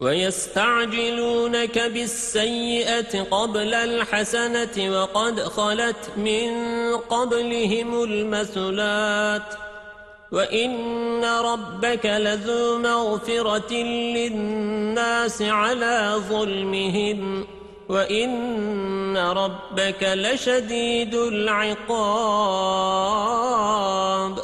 ويستعجلونك بالسيئة قبل الحسنة وقد خلت من قبلهم المثلات. وَإِنَّ رَبَّكَ لَذُو مَغْفِرَةٍ لِلنَّاسِ عَلَى ظُلْمِهِمْ. وَإِنَّ رَبَّكَ لَشَدِيدُ الْعِقَابِ.